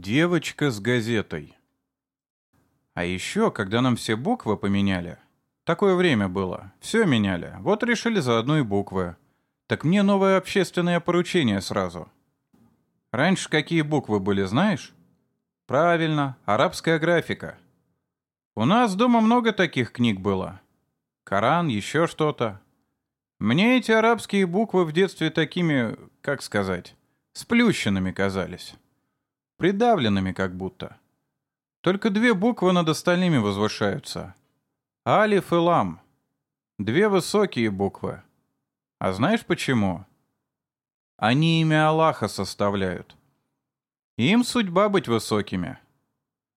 Девочка с газетой. А еще, когда нам все буквы поменяли, такое время было, все меняли, вот решили заодно и буквы. Так мне новое общественное поручение сразу. Раньше какие буквы были, знаешь? Правильно, арабская графика. У нас дома много таких книг было. Коран, еще что-то. Мне эти арабские буквы в детстве такими, как сказать, сплющенными казались. Придавленными как будто. Только две буквы над остальными возвышаются. Алиф и Лам. Две высокие буквы. А знаешь почему? Они имя Аллаха составляют. Им судьба быть высокими.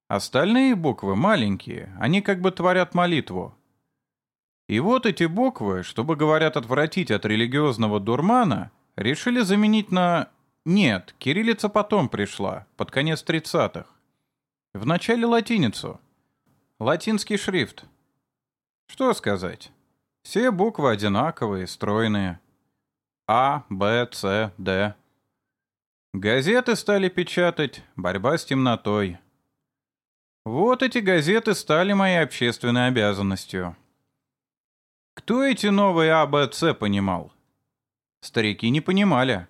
Остальные буквы маленькие, они как бы творят молитву. И вот эти буквы, чтобы, говорят, отвратить от религиозного дурмана, решили заменить на... Нет, кириллица потом пришла, под конец тридцатых. В начале латиницу. Латинский шрифт. Что сказать? Все буквы одинаковые, стройные. А, Б, С, Д. Газеты стали печатать, борьба с темнотой. Вот эти газеты стали моей общественной обязанностью. Кто эти новые А, Б, С понимал? Старики не понимали.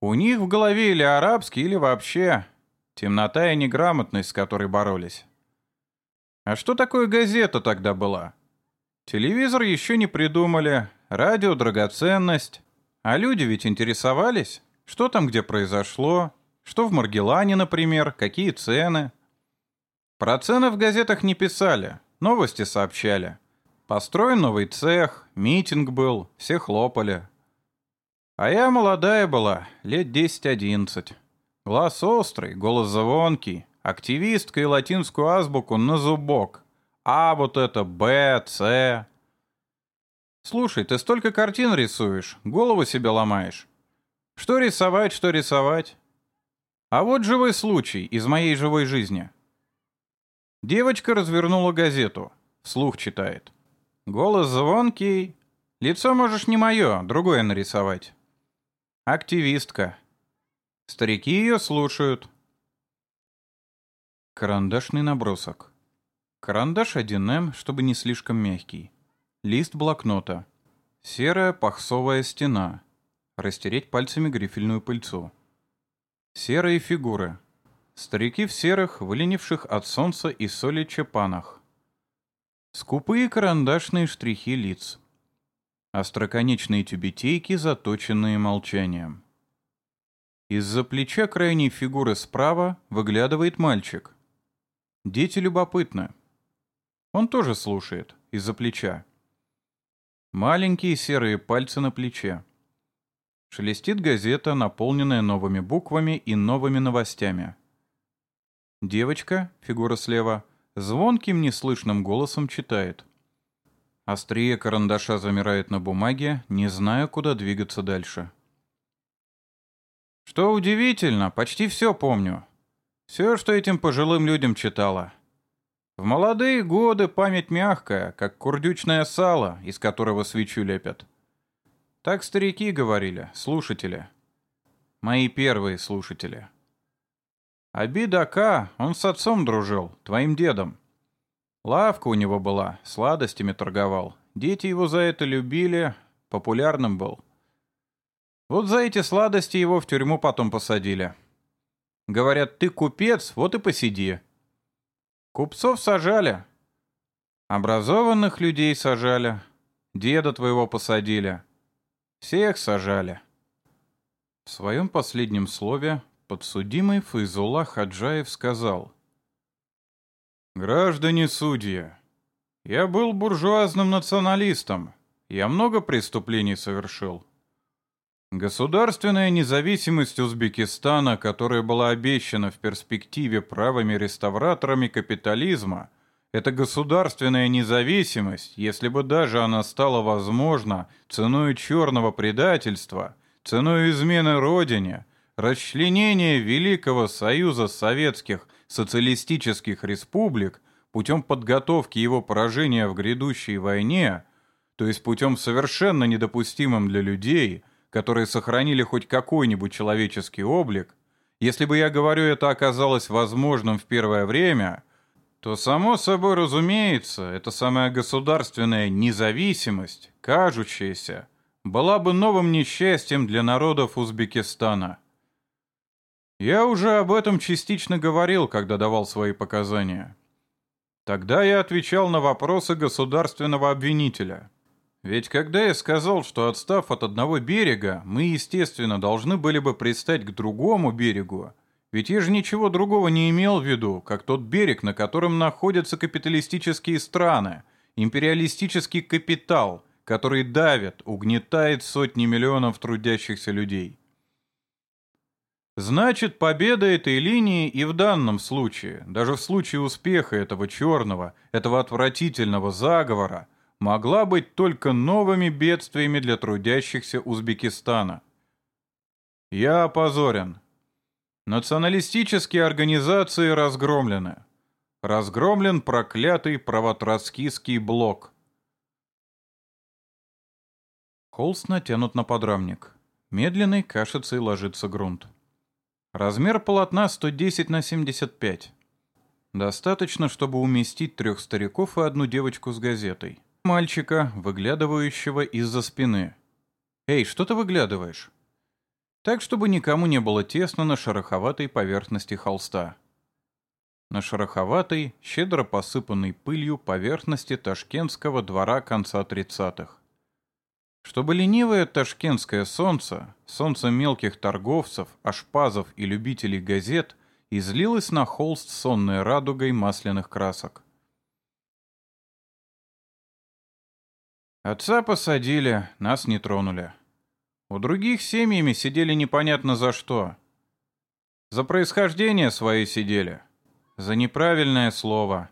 У них в голове или арабский, или вообще темнота и неграмотность, с которой боролись. А что такое газета тогда была? Телевизор еще не придумали, радио — драгоценность. А люди ведь интересовались, что там где произошло, что в Маргелане, например, какие цены. Про цены в газетах не писали, новости сообщали. Построен новый цех, митинг был, все хлопали. А я молодая была, лет 10-11. Глаз острый, голос звонкий, активистка и латинскую азбуку на зубок. А вот это Б, С. Слушай, ты столько картин рисуешь, голову себе ломаешь. Что рисовать, что рисовать? А вот живой случай из моей живой жизни. Девочка развернула газету. Слух читает. Голос звонкий. Лицо можешь не мое, другое нарисовать. Активистка. Старики ее слушают. Карандашный набросок. Карандаш 1М, чтобы не слишком мягкий. Лист блокнота. Серая пахсовая стена. Растереть пальцами грифельную пыльцу. Серые фигуры. Старики в серых, выленивших от солнца и соли чепанах. Скупые карандашные штрихи лиц. Остроконечные тюбетейки, заточенные молчанием. Из-за плеча крайней фигуры справа выглядывает мальчик. Дети любопытны. Он тоже слушает, из-за плеча. Маленькие серые пальцы на плече. Шелестит газета, наполненная новыми буквами и новыми новостями. Девочка, фигура слева, звонким неслышным голосом читает. Острие карандаша замирает на бумаге, не зная, куда двигаться дальше. Что удивительно, почти все помню. Все, что этим пожилым людям читала. В молодые годы память мягкая, как курдючное сало, из которого свечу лепят. Так старики говорили, слушатели. Мои первые слушатели. Абидака, он с отцом дружил, твоим дедом. Лавка у него была, сладостями торговал. Дети его за это любили, популярным был. Вот за эти сладости его в тюрьму потом посадили. Говорят, ты купец, вот и посиди. Купцов сажали. Образованных людей сажали. Деда твоего посадили. Всех сажали. В своем последнем слове подсудимый Файзула Хаджаев сказал. «Граждане судьи, я был буржуазным националистом. Я много преступлений совершил. Государственная независимость Узбекистана, которая была обещана в перспективе правыми реставраторами капитализма, это государственная независимость, если бы даже она стала возможна ценой черного предательства, ценой измены Родине, расчленения Великого Союза Советских Социалистических Республик путем подготовки его поражения в грядущей войне, то есть путем совершенно недопустимым для людей – которые сохранили хоть какой-нибудь человеческий облик, Если бы я говорю, это оказалось возможным в первое время, то, само собой разумеется, эта самая государственная независимость, кажущаяся, была бы новым несчастьем для народов Узбекистана. Я уже об этом частично говорил, когда давал свои показания. Тогда я отвечал на вопросы государственного обвинителя. Ведь когда я сказал, что отстав от одного берега, мы, естественно, должны были бы пристать к другому берегу, ведь я же ничего другого не имел в виду, как тот берег, на котором находятся капиталистические страны, империалистический капитал, который давит, угнетает сотни миллионов трудящихся людей. Значит, победа этой линии и в данном случае, даже в случае успеха этого черного, этого отвратительного заговора, могла быть только новыми бедствиями для трудящихся Узбекистана. Я опозорен. Националистические организации разгромлены. Разгромлен проклятый правотроцкийский блок. Холст натянут на подрамник. Медленный кашится и ложится грунт. Размер полотна 110 на 75. Достаточно, чтобы уместить трех стариков и одну девочку с газетой. Мальчика, выглядывающего из-за спины. «Эй, что ты выглядываешь?» Так, чтобы никому не было тесно на шероховатой поверхности холста. На шероховатой, щедро посыпанной пылью поверхности ташкентского двора конца тридцатых. Чтобы ленивое ташкентское солнце, солнце мелких торговцев, ашпазов и любителей газет, излилось на холст сонной радугой масляных красок. Отца посадили, нас не тронули. У других семьями сидели непонятно за что. За происхождение свои сидели. За неправильное слово.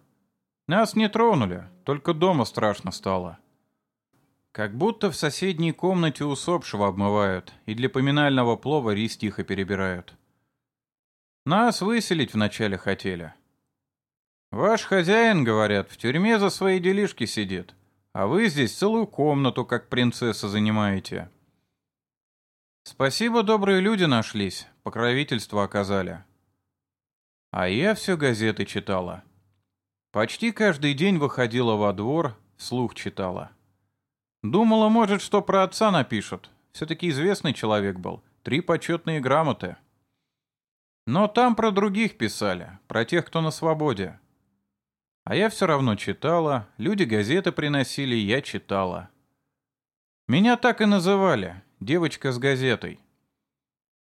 Нас не тронули, только дома страшно стало. Как будто в соседней комнате усопшего обмывают и для поминального плова рис тихо перебирают. Нас выселить вначале хотели. Ваш хозяин, говорят, в тюрьме за свои делишки сидит, а вы здесь целую комнату, как принцесса, занимаете. Спасибо, добрые люди нашлись, покровительство оказали. А я все газеты читала. Почти каждый день выходила во двор, вслух читала. Думала, может, что про отца напишут. Все-таки известный человек был. Три почетные грамоты. Но там про других писали, про тех, кто на свободе. А я все равно читала, люди газеты приносили, я читала. Меня так и называли, девочка с газетой.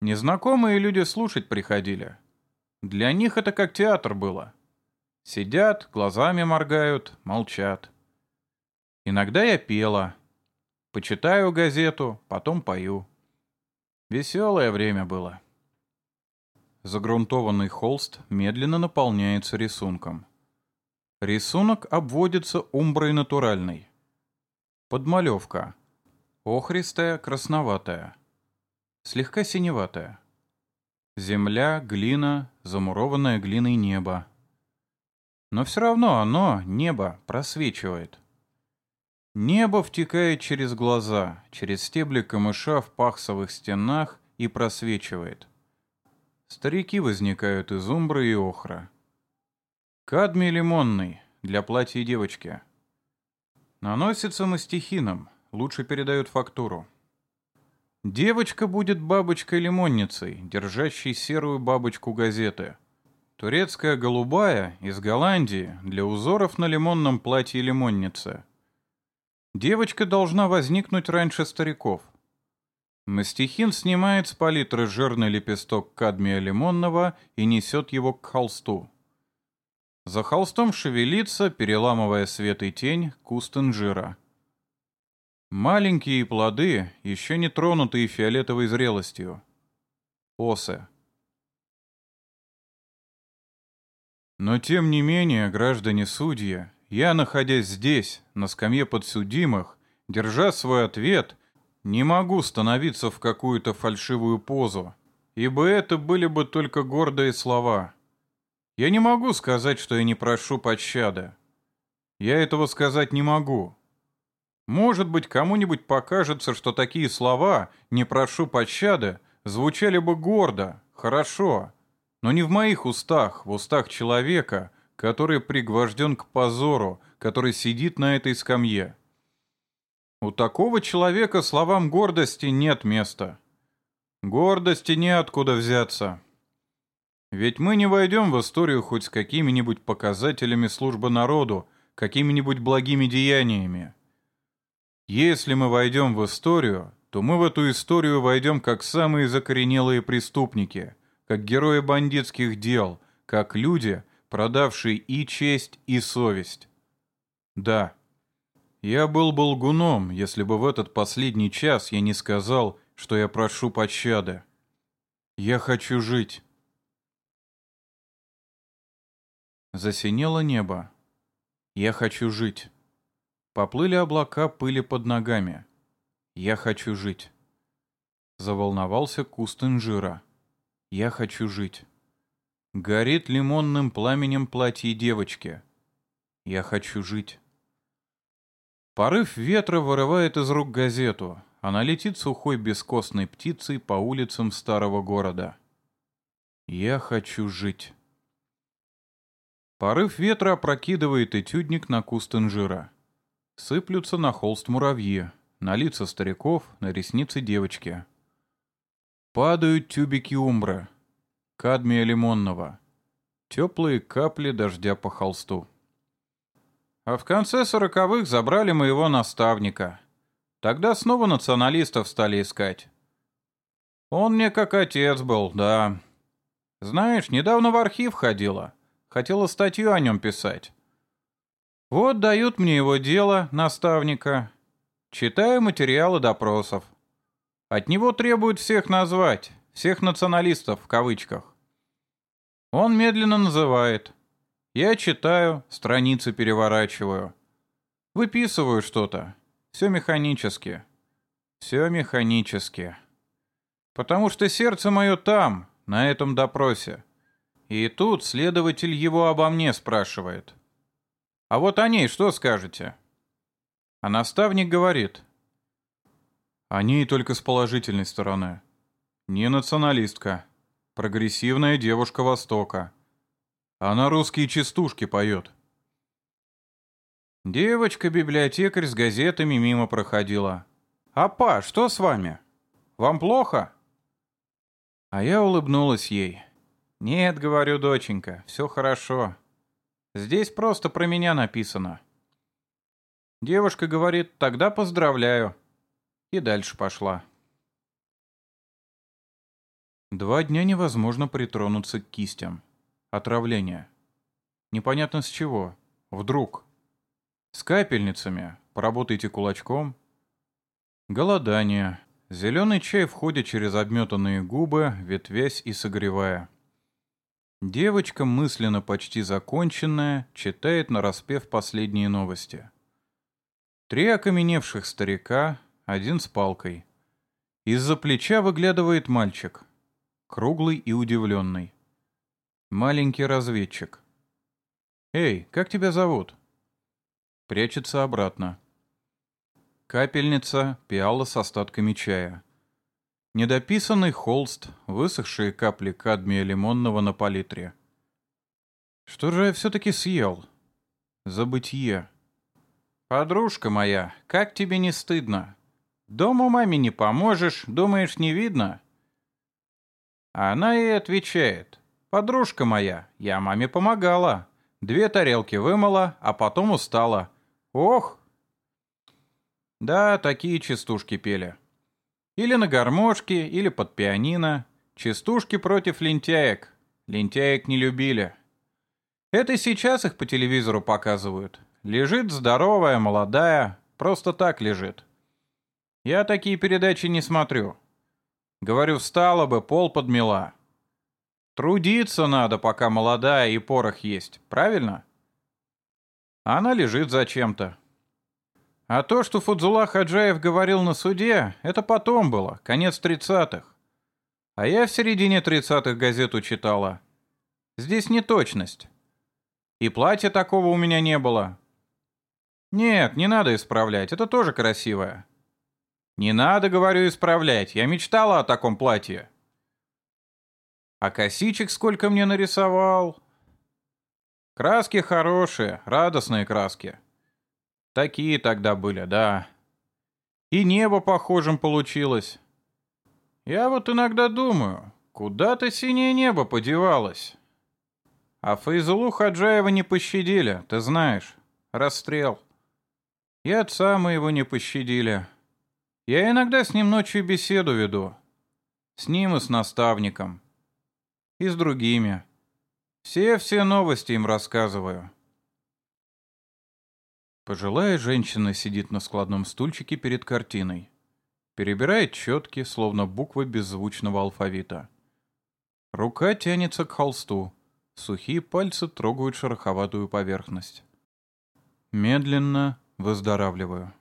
Незнакомые люди слушать приходили. Для них это как театр было. Сидят, глазами моргают, молчат. Иногда я пела, Почитаю газету, потом пою. Веселое время было. Загрунтованный холст медленно наполняется рисунком. Рисунок обводится умброй натуральной. Подмалевка. Охристая, красноватая. Слегка синеватая. Земля, глина, замурованное глиной небо. Но все равно оно, небо, просвечивает. Небо втекает через глаза, через стебли камыша в пахсовых стенах и просвечивает. Старики возникают из умбры и охра. Кадмий лимонный для платья девочки. Наносится мастихином, лучше передают фактуру. Девочка будет бабочкой-лимонницей, держащей серую бабочку газеты. Турецкая голубая из Голландии для узоров на лимонном платье лимонницы – Девочка должна возникнуть раньше стариков. Мастихин снимает с палитры жирный лепесток кадмия лимонного и несет его к холсту. За холстом шевелится, переламывая свет и тень, куст инжира. Маленькие плоды, еще не тронутые фиолетовой зрелостью. Осы. Но тем не менее, граждане судьи, я, находясь здесь, на скамье подсудимых, держа свой ответ, не могу становиться в какую-то фальшивую позу, ибо это были бы только гордые слова. Я не могу сказать, что я не прошу пощады. Я этого сказать не могу. Может быть, кому-нибудь покажется, что такие слова «не прошу пощады» звучали бы гордо, хорошо, но не в моих устах, в устах человека, который пригвожден к позору, который сидит на этой скамье. У такого человека словам гордости нет места. Гордости неоткуда взяться. Ведь мы не войдем в историю хоть с какими-нибудь показателями службы народу, какими-нибудь благими деяниями. Если мы войдем в историю, то мы в эту историю войдем как самые закоренелые преступники, как герои бандитских дел, как люди, продавшие и честь, и совесть. Да, я был бы лгуном, если бы в этот последний час я не сказал, что я прошу пощады. Я хочу жить. Засинело небо. Я хочу жить. Поплыли облака пыли под ногами. Я хочу жить. Заволновался куст инжира. Я хочу жить. Горит лимонным пламенем платье девочки. Я хочу жить. Порыв ветра вырывает из рук газету. Она летит сухой бескостной птицей по улицам старого города. Я хочу жить. Порыв ветра опрокидывает этюдник на куст инжира. Сыплются на холст муравьи, на лица стариков, на ресницы девочки. Падают тюбики умбра, кадмия лимонного, теплые капли дождя по холсту. А в конце сороковых забрали моего наставника. Тогда снова националистов стали искать. Он мне как отец был, да. Знаешь, недавно в архив ходила. Хотела статью о нем писать. Вот дают мне его дело, наставника. Читаю материалы допросов. От него требуют всех назвать, всех националистов в кавычках. Он медленно называет. Я читаю, страницы переворачиваю. Выписываю что-то. Все механически. Все механически. Потому что сердце мое там, на этом допросе. И тут следователь его обо мне спрашивает. «А вот о ней что скажете?» А наставник говорит. «О ней только с положительной стороны. Не националистка. Прогрессивная девушка Востока. Она русские частушки поет». Девочка-библиотекарь с газетами мимо проходила. «Апа, что с вами? Вам плохо?» А я улыбнулась ей. «Нет, — говорю, доченька, — все хорошо. Здесь просто про меня написано». Девушка говорит, «Тогда поздравляю». И дальше пошла. Два дня невозможно притронуться к кистям. Отравление. Непонятно с чего. Вдруг. С капельницами. Поработайте кулачком. Голодание. Зеленый чай входит через обметанные губы, ветвясь и согревая. Девочка, мысленно почти законченная, читает нараспев последние новости. Три окаменевших старика, один с палкой. Из-за плеча выглядывает мальчик, круглый и удивленный. Маленький разведчик. «Эй, как тебя зовут?» Прячется обратно. Капельница, пиала с остатками чая. Недописанный холст, высохшие капли кадмия лимонного на палитре. Что же я все-таки съел? Забытье. Подружка моя, как тебе не стыдно? Дома маме не поможешь, думаешь, не видно? Она ей отвечает. Подружка моя, я маме помогала. Две тарелки вымыла, а потом устала. Ох! Да, такие частушки пели. Или на гармошке, или под пианино. Частушки против лентяек. Лентяек не любили. Это сейчас их по телевизору показывают. Лежит здоровая, молодая, просто так лежит. Я такие передачи не смотрю. Говорю, встала бы, пол подмела. Трудиться надо, пока молодая и порох есть, правильно? Она лежит зачем-то. А то, что Фудзула Хаджаев говорил на суде, это потом было, конец тридцатых. А я в середине тридцатых газету читала. Здесь не точность. И платья такого у меня не было. Нет, не надо исправлять, это тоже красивое. Не надо, говорю, исправлять, я мечтала о таком платье. А косичек сколько мне нарисовал. Краски хорошие, радостные краски. Такие тогда были, да. И небо похожим получилось. Я вот иногда думаю, куда-то синее небо подевалось. А Файзулу Хаджаева не пощадили, ты знаешь. Расстрел. И отца моего не пощадили. Я иногда с ним ночью беседу веду. С ним и с наставником. И с другими. Все-все новости им рассказываю. Пожилая женщина сидит на складном стульчике перед картиной. Перебирает четки, словно буквы беззвучного алфавита. Рука тянется к холсту. Сухие пальцы трогают шероховатую поверхность. Медленно выздоравливаю.